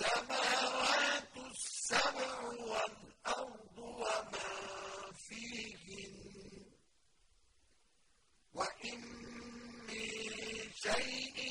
السَّمَاوَاتُ السَّبْعُ وَالْأَرْضُ وما فِيهِنَّ. وَإِن مِّن شَيْءٍ